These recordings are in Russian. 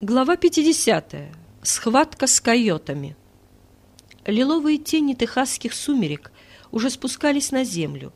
Глава 50. Схватка с койотами. Лиловые тени техасских сумерек уже спускались на землю,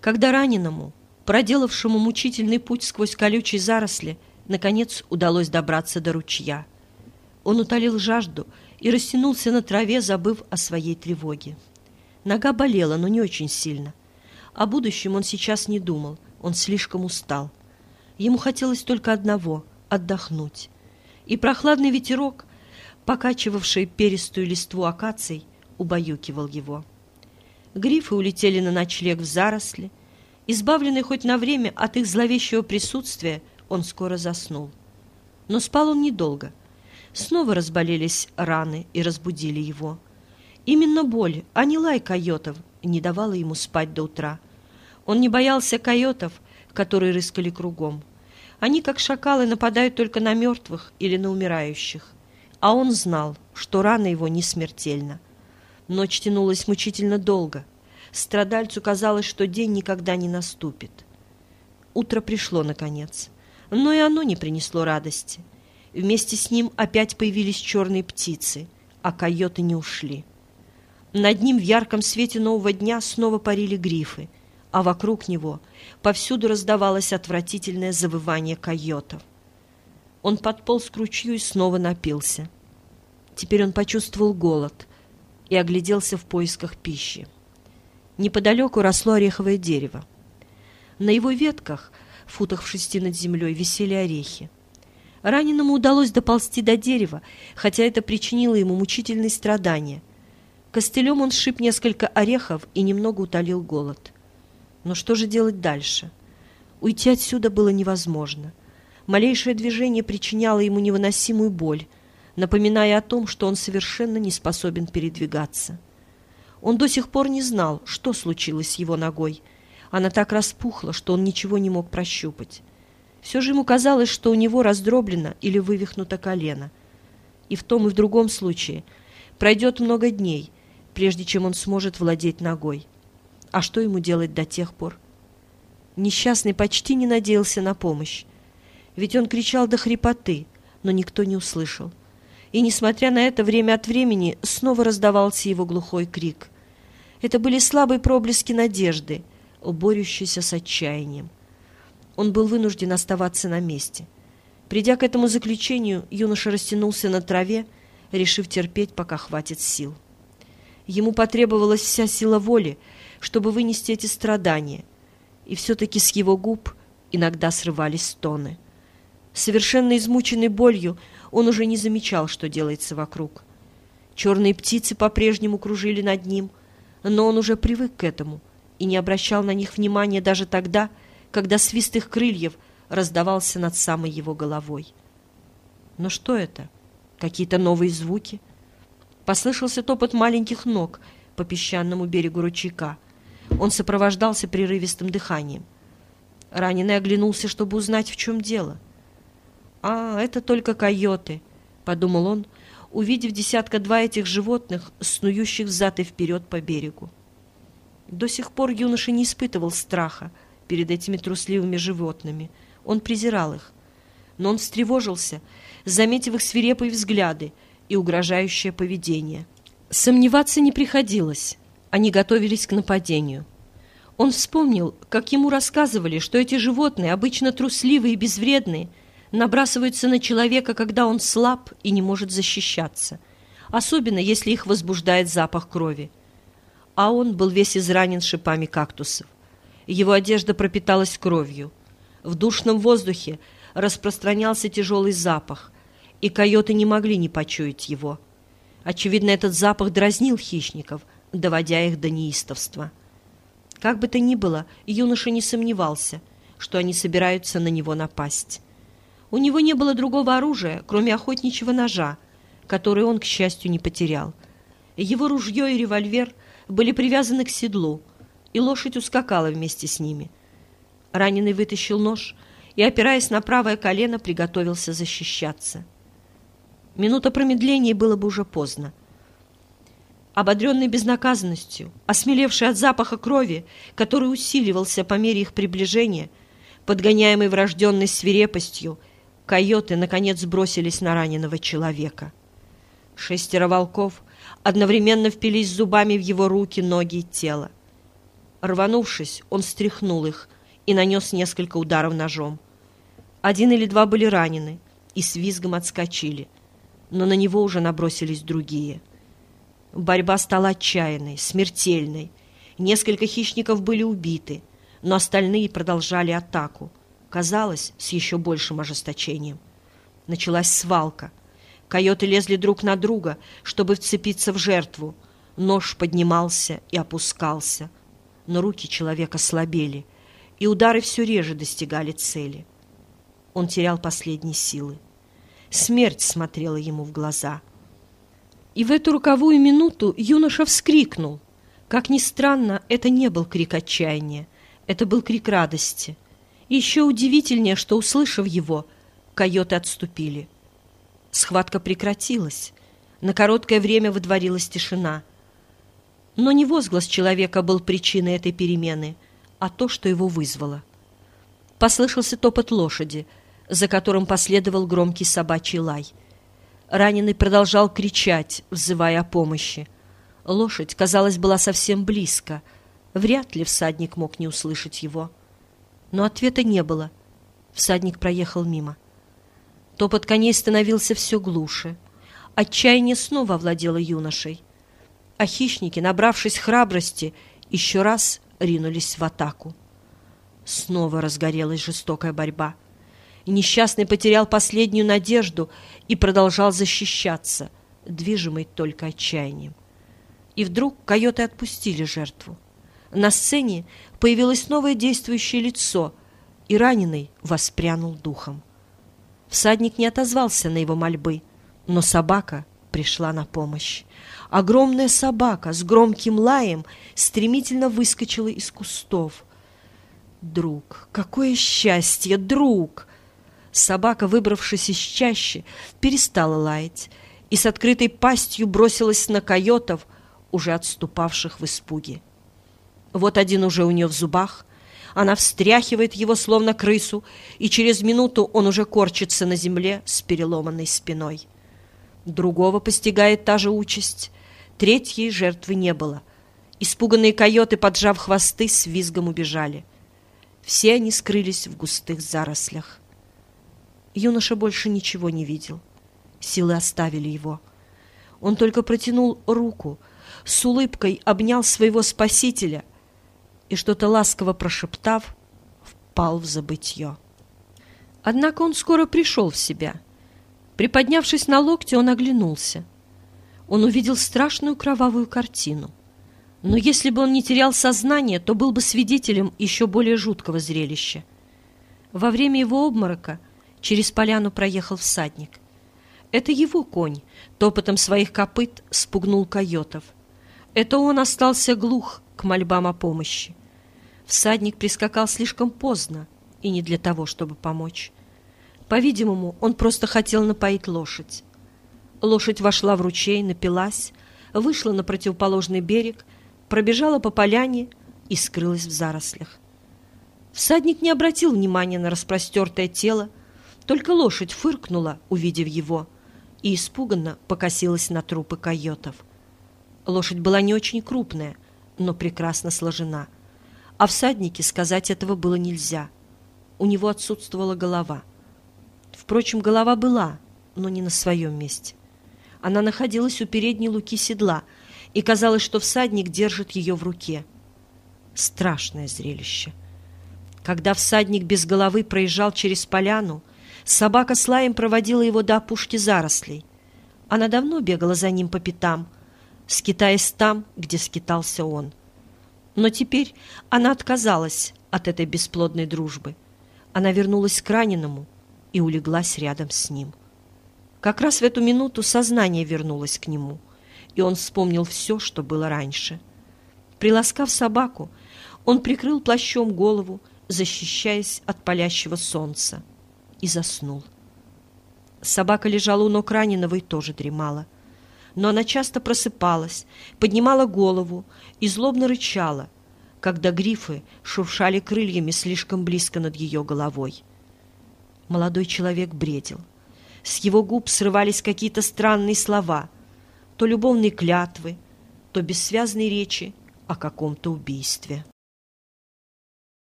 когда раненому, проделавшему мучительный путь сквозь колючие заросли, наконец удалось добраться до ручья. Он утолил жажду и растянулся на траве, забыв о своей тревоге. Нога болела, но не очень сильно. О будущем он сейчас не думал, он слишком устал. Ему хотелось только одного — отдохнуть и прохладный ветерок, покачивавший перистую листву акаций, убаюкивал его. Грифы улетели на ночлег в заросли. Избавленный хоть на время от их зловещего присутствия, он скоро заснул. Но спал он недолго. Снова разболелись раны и разбудили его. Именно боль, а не лай койотов, не давала ему спать до утра. Он не боялся койотов, которые рыскали кругом. Они, как шакалы, нападают только на мертвых или на умирающих. А он знал, что рана его не смертельна. Ночь тянулась мучительно долго. Страдальцу казалось, что день никогда не наступит. Утро пришло, наконец. Но и оно не принесло радости. Вместе с ним опять появились черные птицы, а койоты не ушли. Над ним в ярком свете нового дня снова парили грифы — а вокруг него повсюду раздавалось отвратительное завывание койотов. Он подполз к ручью и снова напился. Теперь он почувствовал голод и огляделся в поисках пищи. Неподалеку росло ореховое дерево. На его ветках, футах в шести над землей, висели орехи. Раненому удалось доползти до дерева, хотя это причинило ему мучительные страдания. Костылем он сшиб несколько орехов и немного утолил голод. Но что же делать дальше? Уйти отсюда было невозможно. Малейшее движение причиняло ему невыносимую боль, напоминая о том, что он совершенно не способен передвигаться. Он до сих пор не знал, что случилось с его ногой. Она так распухла, что он ничего не мог прощупать. Все же ему казалось, что у него раздроблено или вывихнуто колено. И в том и в другом случае пройдет много дней, прежде чем он сможет владеть ногой. А что ему делать до тех пор? Несчастный почти не надеялся на помощь. Ведь он кричал до хрипоты, но никто не услышал. И, несмотря на это, время от времени снова раздавался его глухой крик. Это были слабые проблески надежды, борющиеся с отчаянием. Он был вынужден оставаться на месте. Придя к этому заключению, юноша растянулся на траве, решив терпеть, пока хватит сил. Ему потребовалась вся сила воли, чтобы вынести эти страдания, и все-таки с его губ иногда срывались стоны. Совершенно измученный болью, он уже не замечал, что делается вокруг. Черные птицы по-прежнему кружили над ним, но он уже привык к этому и не обращал на них внимания даже тогда, когда свист их крыльев раздавался над самой его головой. Но что это? Какие-то новые звуки? Послышался топот маленьких ног по песчаному берегу ручейка. Он сопровождался прерывистым дыханием. Раненый оглянулся, чтобы узнать, в чем дело. «А, это только койоты», — подумал он, увидев десятка-два этих животных, снующих взад и вперед по берегу. До сих пор юноша не испытывал страха перед этими трусливыми животными. Он презирал их. Но он встревожился, заметив их свирепые взгляды и угрожающее поведение. Сомневаться не приходилось. Они готовились к нападению. Он вспомнил, как ему рассказывали, что эти животные, обычно трусливые и безвредные, набрасываются на человека, когда он слаб и не может защищаться, особенно если их возбуждает запах крови. А он был весь изранен шипами кактусов. Его одежда пропиталась кровью. В душном воздухе распространялся тяжелый запах, и койоты не могли не почуять его. Очевидно, этот запах дразнил хищников – доводя их до неистовства. Как бы то ни было, юноша не сомневался, что они собираются на него напасть. У него не было другого оружия, кроме охотничьего ножа, который он, к счастью, не потерял. Его ружье и револьвер были привязаны к седлу, и лошадь ускакала вместе с ними. Раненый вытащил нож и, опираясь на правое колено, приготовился защищаться. Минута промедления было бы уже поздно. Ободренный безнаказанностью, осмелевший от запаха крови, который усиливался по мере их приближения, подгоняемый врожденной свирепостью, койоты, наконец, бросились на раненого человека. Шестеро волков одновременно впились зубами в его руки, ноги и тело. Рванувшись, он стряхнул их и нанес несколько ударов ножом. Один или два были ранены и с визгом отскочили, но на него уже набросились другие. Борьба стала отчаянной, смертельной. Несколько хищников были убиты, но остальные продолжали атаку. Казалось, с еще большим ожесточением. Началась свалка. Койоты лезли друг на друга, чтобы вцепиться в жертву. Нож поднимался и опускался. Но руки человека слабели, и удары все реже достигали цели. Он терял последние силы. Смерть смотрела ему в глаза. И в эту роковую минуту юноша вскрикнул. Как ни странно, это не был крик отчаяния, это был крик радости. И еще удивительнее, что, услышав его, койоты отступили. Схватка прекратилась. На короткое время выдворилась тишина. Но не возглас человека был причиной этой перемены, а то, что его вызвало. Послышался топот лошади — за которым последовал громкий собачий лай. Раненый продолжал кричать, взывая о помощи. Лошадь, казалось, была совсем близко. Вряд ли всадник мог не услышать его. Но ответа не было. Всадник проехал мимо. Топот коней становился все глуше. Отчаяние снова овладело юношей. А хищники, набравшись храбрости, еще раз ринулись в атаку. Снова разгорелась жестокая борьба и несчастный потерял последнюю надежду и продолжал защищаться, движимый только отчаянием. И вдруг койоты отпустили жертву. На сцене появилось новое действующее лицо, и раненый воспрянул духом. Всадник не отозвался на его мольбы, но собака пришла на помощь. Огромная собака с громким лаем стремительно выскочила из кустов. «Друг, какое счастье, друг!» Собака, выбравшись из чащи, перестала лаять и с открытой пастью бросилась на койотов, уже отступавших в испуге. Вот один уже у нее в зубах, она встряхивает его, словно крысу, и через минуту он уже корчится на земле с переломанной спиной. Другого постигает та же участь. Третьей жертвы не было. Испуганные койоты, поджав хвосты, с визгом убежали. Все они скрылись в густых зарослях. Юноша больше ничего не видел. Силы оставили его. Он только протянул руку, с улыбкой обнял своего спасителя и, что-то ласково прошептав, впал в забытье. Однако он скоро пришел в себя. Приподнявшись на локте, он оглянулся. Он увидел страшную кровавую картину. Но если бы он не терял сознание, то был бы свидетелем еще более жуткого зрелища. Во время его обморока – Через поляну проехал всадник. Это его конь топотом своих копыт спугнул койотов. Это он остался глух к мольбам о помощи. Всадник прискакал слишком поздно и не для того, чтобы помочь. По-видимому, он просто хотел напоить лошадь. Лошадь вошла в ручей, напилась, вышла на противоположный берег, пробежала по поляне и скрылась в зарослях. Всадник не обратил внимания на распростертое тело, только лошадь фыркнула, увидев его, и испуганно покосилась на трупы койотов. Лошадь была не очень крупная, но прекрасно сложена. А всаднике сказать этого было нельзя. У него отсутствовала голова. Впрочем, голова была, но не на своем месте. Она находилась у передней луки седла, и казалось, что всадник держит ее в руке. Страшное зрелище. Когда всадник без головы проезжал через поляну, Собака с лаем проводила его до опушки зарослей. Она давно бегала за ним по пятам, скитаясь там, где скитался он. Но теперь она отказалась от этой бесплодной дружбы. Она вернулась к раненому и улеглась рядом с ним. Как раз в эту минуту сознание вернулось к нему, и он вспомнил все, что было раньше. Приласкав собаку, он прикрыл плащом голову, защищаясь от палящего солнца и заснул. Собака лежала у ног раненого и тоже дремала. Но она часто просыпалась, поднимала голову и злобно рычала, когда грифы шуршали крыльями слишком близко над ее головой. Молодой человек бредил. С его губ срывались какие-то странные слова, то любовные клятвы, то бессвязные речи о каком-то убийстве.